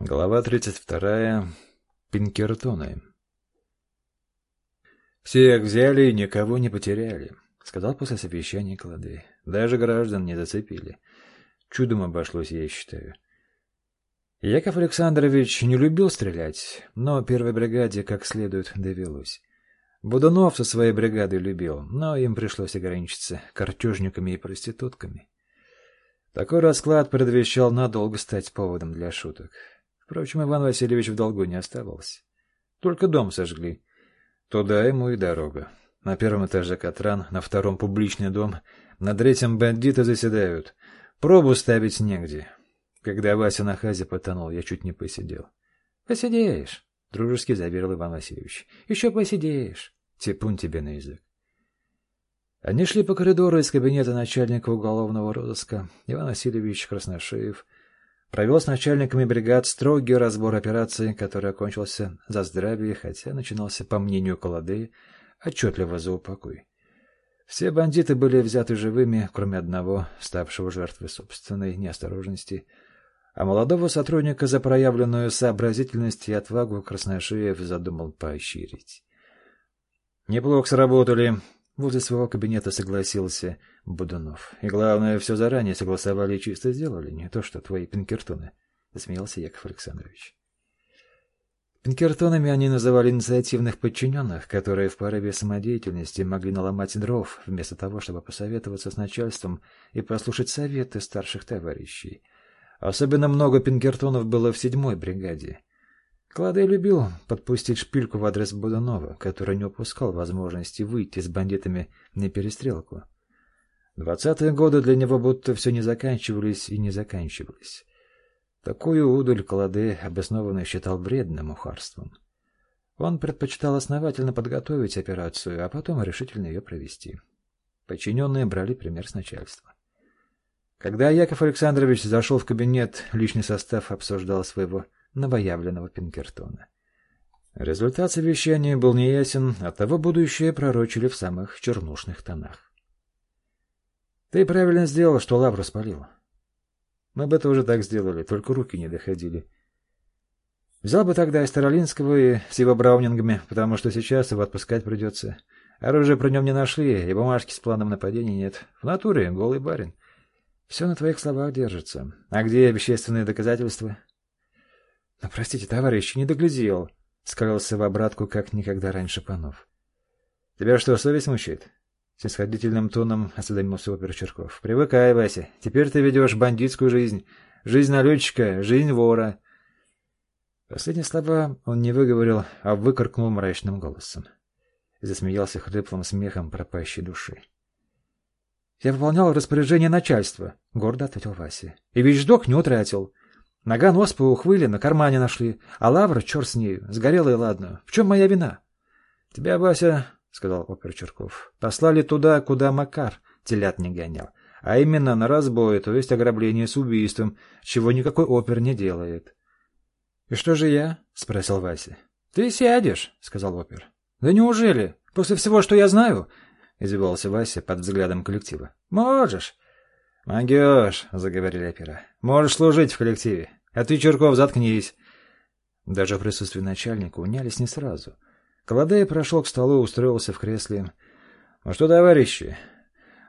Глава 32. Пинкертоны. «Всех взяли и никого не потеряли», — сказал после совещания Клады. «Даже граждан не зацепили. Чудом обошлось, я считаю». Яков Александрович не любил стрелять, но первой бригаде как следует довелось. Будунов со своей бригадой любил, но им пришлось ограничиться картежниками и проститутками. Такой расклад предвещал надолго стать поводом для шуток. Впрочем, Иван Васильевич в долгу не оставался. Только дом сожгли. Туда ему и дорога. На первом этаже Катран, на втором публичный дом, на третьем бандиты заседают. Пробу ставить негде. Когда Вася на хазе потонул, я чуть не посидел. — Посидеешь, — дружески заверил Иван Васильевич. — Еще посидеешь. Типун тебе на язык. Они шли по коридору из кабинета начальника уголовного розыска. Иван Васильевич Красношеев — Провел с начальниками бригад строгий разбор операции, который окончился за здравие, хотя начинался, по мнению Колодеи, отчетливо за упокой. Все бандиты были взяты живыми, кроме одного, ставшего жертвой собственной неосторожности, а молодого сотрудника за проявленную сообразительность и отвагу Красношеев задумал поощрить. «Неплохо сработали», Возле своего кабинета согласился Будунов. И главное, все заранее согласовали и чисто сделали, не то что твои пинкертоны, — засмеялся Яков Александрович. Пинкертонами они называли инициативных подчиненных, которые в порыве самодеятельности могли наломать дров, вместо того, чтобы посоветоваться с начальством и послушать советы старших товарищей. Особенно много пинкертонов было в седьмой бригаде. Кладей любил подпустить шпильку в адрес Будунова, который не упускал возможности выйти с бандитами на перестрелку. Двадцатые годы для него будто все не заканчивались и не заканчивались. Такую удаль Кладей обоснованно считал вредным ухарством. Он предпочитал основательно подготовить операцию, а потом решительно ее провести. Подчиненные брали пример с начальства. Когда Яков Александрович зашел в кабинет, личный состав обсуждал своего новоявленного Пинкертона. Результат совещания был неясен, оттого будущее пророчили в самых чернушных тонах. «Ты правильно сделал, что лавру спалил. Мы бы тоже так сделали, только руки не доходили. Взял бы тогда Эстеролинского и с его браунингами, потому что сейчас его отпускать придется. Оружие при нем не нашли, и бумажки с планом нападения нет. В натуре голый барин. Все на твоих словах держится. А где вещественные доказательства?» — Но, простите, товарищ, не доглядел, — скалился в обратку, как никогда раньше Панов. — Тебя что, совесть мучает? — снисходительным тоном осведомился опер Черков. — Привыкай, Вася, теперь ты ведешь бандитскую жизнь. Жизнь налетчика, жизнь вора. Последние слова он не выговорил, а выкрикнул мрачным голосом. И засмеялся хриплым смехом пропащей души. — Я выполнял распоряжение начальства, — гордо ответил Вася. — И вещдок не утратил. Нога нос поухвыли, на кармане нашли. А лавра, черт с ней, сгорела и ладно. В чем моя вина? — Тебя, Вася, — сказал опер Черков, — послали туда, куда Макар телят не гонял. А именно на разбой, то есть ограбление с убийством, чего никакой опер не делает. — И что же я? — спросил Вася. — Ты сядешь, — сказал опер. — Да неужели? После всего, что я знаю? — издевался Вася под взглядом коллектива. — Можешь. — Могешь, — заговорили опера. — Можешь служить в коллективе. А ты, Черков, заткнись. Даже в присутствии начальника унялись не сразу. Колодей прошел к столу устроился в кресле. Ну что, товарищи,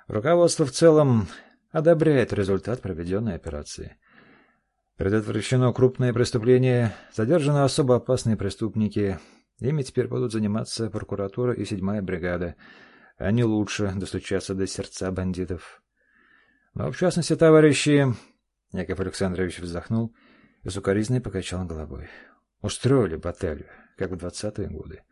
руководство в целом одобряет результат проведенной операции. Предотвращено крупное преступление, задержаны особо опасные преступники. Ими теперь будут заниматься прокуратура и седьмая бригада. Они лучше достучатся до сердца бандитов. Но, в частности, товарищи... Яков Александрович вздохнул — и сукоризной покачал головой. Устроили баталью, как в двадцатые годы.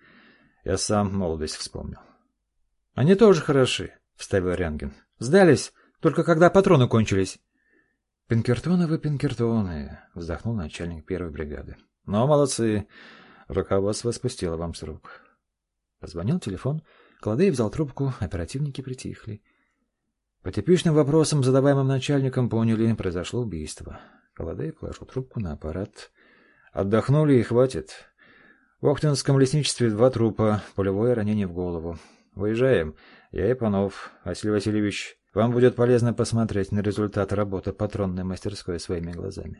Я сам молодость вспомнил. — Они тоже хороши, — вставил Рянгин. — Сдались, только когда патроны кончились. — Пинкертоны вы пинкертоны, — вздохнул начальник первой бригады. — Но молодцы. Руководство спустило вам с рук. Позвонил телефон. Кладей взял трубку, оперативники притихли. По типичным вопросам, задаваемым начальником, поняли, произошло убийство. Колодей положил трубку на аппарат. Отдохнули и хватит. В Охтинском лесничестве два трупа, пулевое ранение в голову. Выезжаем. Я и Панов. Василий Васильевич, вам будет полезно посмотреть на результат работы патронной мастерской своими глазами.